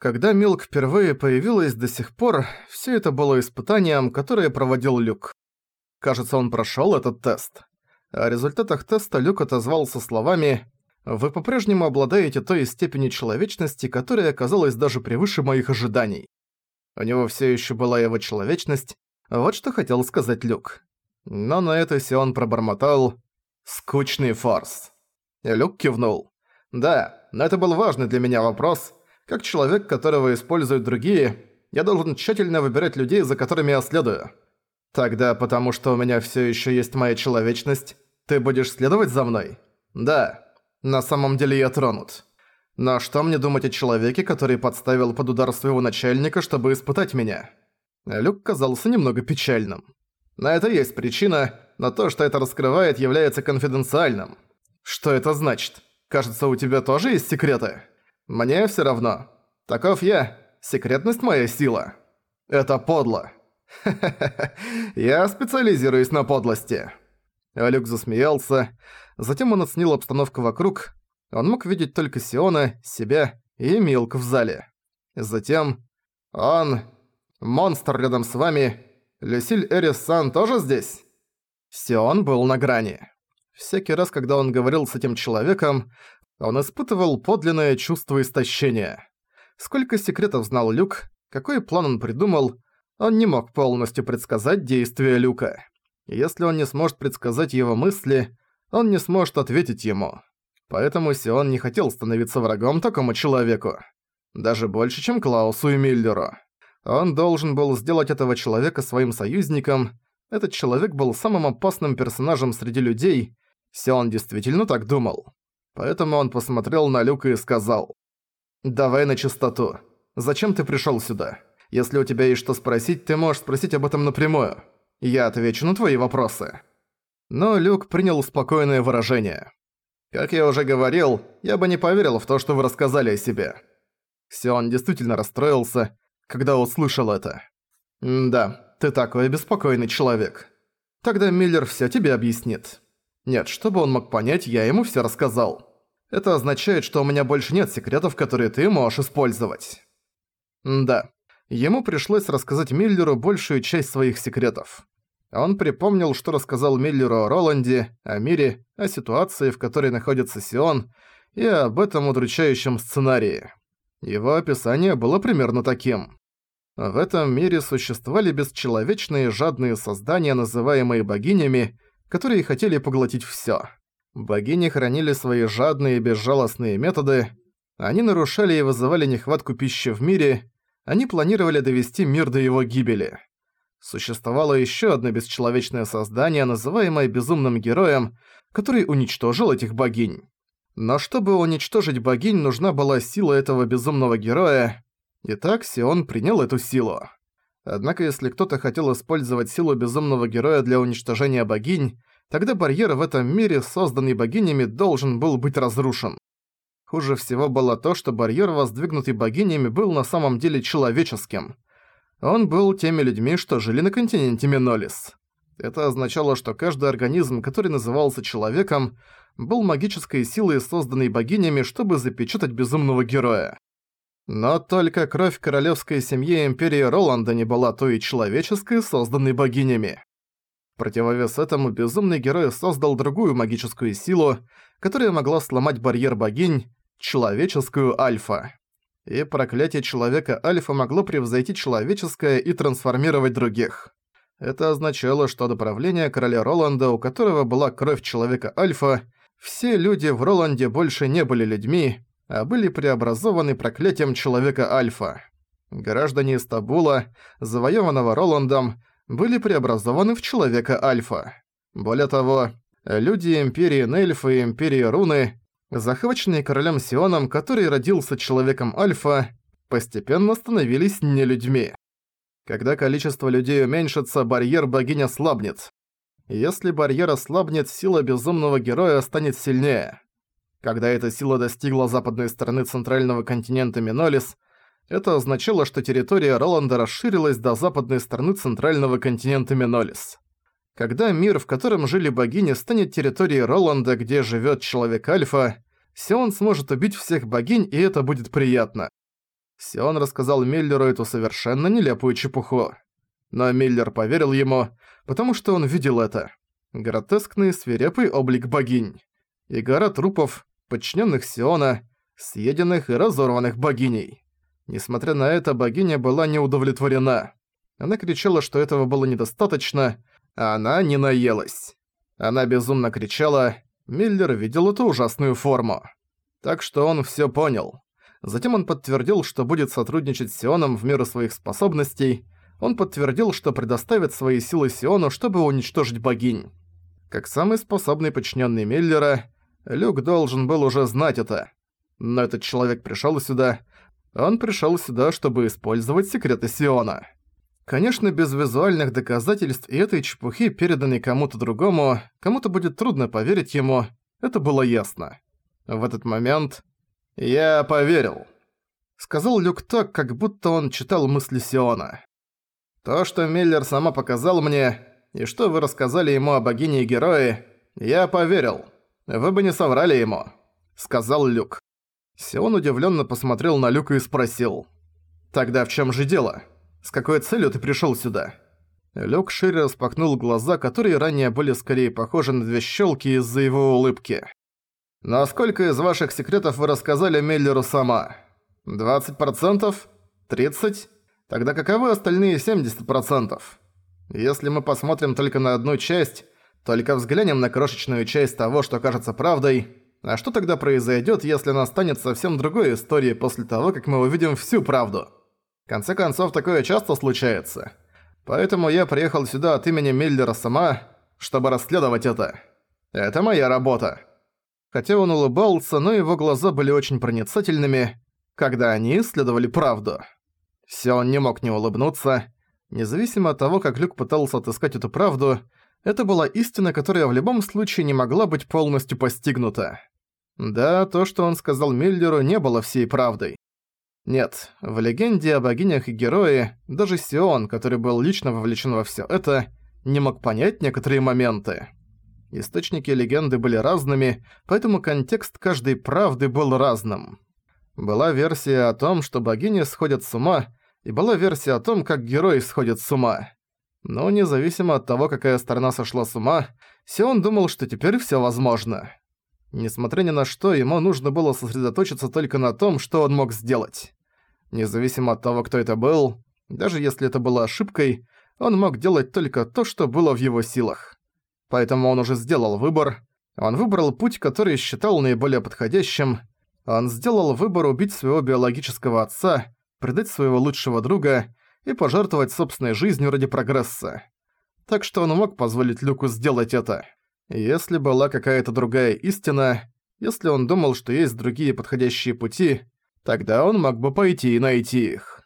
Когда Милк впервые появилась до сих пор, все это было испытанием, которое проводил Люк. Кажется, он прошел этот тест. О результатах теста Люк отозвался словами «Вы по-прежнему обладаете той степенью человечности, которая оказалась даже превыше моих ожиданий». У него все еще была его человечность, вот что хотел сказать Люк. Но на это Сион пробормотал «Скучный фарс». Люк кивнул. «Да, но это был важный для меня вопрос. Как человек, которого используют другие, я должен тщательно выбирать людей, за которыми я следую. Тогда, потому что у меня всё ещё есть моя человечность, ты будешь следовать за мной? Да. На самом деле я тронут. Но что мне думать о человеке, который подставил под удар своего начальника, чтобы испытать меня?» Люк казался немного печальным. На это есть причина, но то, что это раскрывает, является конфиденциальным. Что это значит? Кажется, у тебя тоже есть секреты? Мне всё равно. Таков я. Секретность моя сила. Это подло. я специализируюсь на подлости. Люк засмеялся. Затем он оценил обстановку вокруг. Он мог видеть только Сиона, себя и Милк в зале. Затем... Он... Монстр рядом с вами. Люсиль Эрис-сан тоже здесь? Сион был на грани. Всякий раз, когда он говорил с этим человеком, он испытывал подлинное чувство истощения. Сколько секретов знал Люк, какой план он придумал, он не мог полностью предсказать действия Люка. Если он не сможет предсказать его мысли, он не сможет ответить ему. Поэтому Сион не хотел становиться врагом такому человеку. Даже больше, чем Клаусу и Миллеру. Он должен был сделать этого человека своим союзником. Этот человек был самым опасным персонажем среди людей. Сион действительно так думал. Поэтому он посмотрел на Люка и сказал. «Давай на чистоту. Зачем ты пришёл сюда? Если у тебя есть что спросить, ты можешь спросить об этом напрямую. Я отвечу на твои вопросы». Но Люк принял спокойное выражение. «Как я уже говорил, я бы не поверил в то, что вы рассказали о себе». Сион действительно расстроился, когда услышал это. «Да, ты такой беспокойный человек. Тогда Миллер всё тебе объяснит». Нет, чтобы он мог понять, я ему всё рассказал. Это означает, что у меня больше нет секретов, которые ты можешь использовать. да. Ему пришлось рассказать Миллеру большую часть своих секретов. Он припомнил, что рассказал Миллеру о Роланде, о мире, о ситуации, в которой находится Сион, и об этом удручающем сценарии. Его описание было примерно таким. В этом мире существовали бесчеловечные жадные создания, называемые богинями, которые хотели поглотить всё. Богини хранили свои жадные и безжалостные методы, они нарушали и вызывали нехватку пищи в мире, они планировали довести мир до его гибели. Существовало ещё одно бесчеловечное создание, называемое безумным героем, который уничтожил этих богинь. Но чтобы уничтожить богинь, нужна была сила этого безумного героя, Итак, Сион принял эту силу. Однако если кто-то хотел использовать силу безумного героя для уничтожения богинь, тогда барьер в этом мире, созданный богинями, должен был быть разрушен. Хуже всего было то, что барьер, воздвигнутый богинями, был на самом деле человеческим. Он был теми людьми, что жили на континенте Минолис. Это означало, что каждый организм, который назывался человеком, был магической силой, созданной богинями, чтобы запечатать безумного героя. Но только кровь королевской семьи Империи Роланда не была той человеческой, созданной богинями. Противовес этому безумный герой создал другую магическую силу, которая могла сломать барьер богинь, человеческую Альфа. И проклятие человека Альфа могло превзойти человеческое и трансформировать других. Это означало, что до правления короля Роланда, у которого была кровь человека Альфа, все люди в Роланде больше не были людьми, а были преобразованы проклятием Человека Альфа. Граждане из Табула, завоеванного Роландом, были преобразованы в Человека Альфа. Более того, люди Империи Нельфа и Империи Руны, захваченные королем Сионом, который родился Человеком Альфа, постепенно становились не людьми. Когда количество людей уменьшится, барьер богини ослабнет. Если барьер ослабнет, сила безумного героя станет сильнее. Когда эта сила достигла западной стороны центрального континента Минолис, это означало, что территория Роланда расширилась до западной стороны центрального континента Минолис. Когда мир, в котором жили богини, станет территорией Роланда, где живет человек Альфа, Сион сможет убить всех богинь, и это будет приятно. Сион рассказал Миллеру эту совершенно нелепую чепуху. Но Миллер поверил ему, потому что он видел это. Гротескный свирепый облик богинь. И гора трупов, подчиненных Сиона, съеденных и разорванных богиней. Несмотря на это, богиня была не удовлетворена. Она кричала, что этого было недостаточно, а она не наелась. Она безумно кричала, Миллер видел эту ужасную форму. Так что он всё понял. Затем он подтвердил, что будет сотрудничать с Сионом в меру своих способностей. Он подтвердил, что предоставит свои силы Сиону, чтобы уничтожить богинь. Как самый способный подчиненный Миллера, Люк должен был уже знать это. Но этот человек пришел сюда. Он пришел сюда, чтобы использовать секреты Сиона. Конечно, без визуальных доказательств и этой чепухи, переданной кому-то другому, кому-то будет трудно поверить ему, это было ясно. В этот момент «Я поверил», — сказал Люк так, как будто он читал мысли Сиона. «То, что Миллер сама показал мне, и что вы рассказали ему о богине и герое, я поверил. Вы бы не соврали ему», — сказал Люк. Сион удивленно посмотрел на Люка и спросил. «Тогда в чем же дело? С какой целью ты пришел сюда?» Люк шире распахнул глаза, которые ранее были скорее похожи на две щелки из-за его улыбки. Но сколько из ваших секретов вы рассказали Миллеру сама? 20%? 30%? Тогда каковы остальные 70%? Если мы посмотрим только на одну часть, только взглянем на крошечную часть того, что кажется правдой, а что тогда произойдет, если настанет совсем другой истории после того, как мы увидим всю правду? В конце концов, такое часто случается. Поэтому я приехал сюда от имени Миллера сама, чтобы расследовать это. Это моя работа. Хотя он улыбался, но его глаза были очень проницательными, когда они исследовали правду. Сион не мог не улыбнуться. Независимо от того, как Люк пытался отыскать эту правду, это была истина, которая в любом случае не могла быть полностью постигнута. Да, то, что он сказал Миллеру, не было всей правдой. Нет, в легенде о богинях и герое, даже Сион, который был лично вовлечен во всё это, не мог понять некоторые моменты. Источники легенды были разными, поэтому контекст каждой правды был разным. Была версия о том, что богини сходят с ума, и была версия о том, как герои сходят с ума. Но независимо от того, какая сторона сошла с ума, Сион думал, что теперь всё возможно. Несмотря ни на что, ему нужно было сосредоточиться только на том, что он мог сделать. Независимо от того, кто это был, даже если это было ошибкой, он мог делать только то, что было в его силах. Поэтому он уже сделал выбор. Он выбрал путь, который считал наиболее подходящим. Он сделал выбор убить своего биологического отца, предать своего лучшего друга и пожертвовать собственной жизнью ради прогресса. Так что он мог позволить Люку сделать это. Если была какая-то другая истина, если он думал, что есть другие подходящие пути, тогда он мог бы пойти и найти их.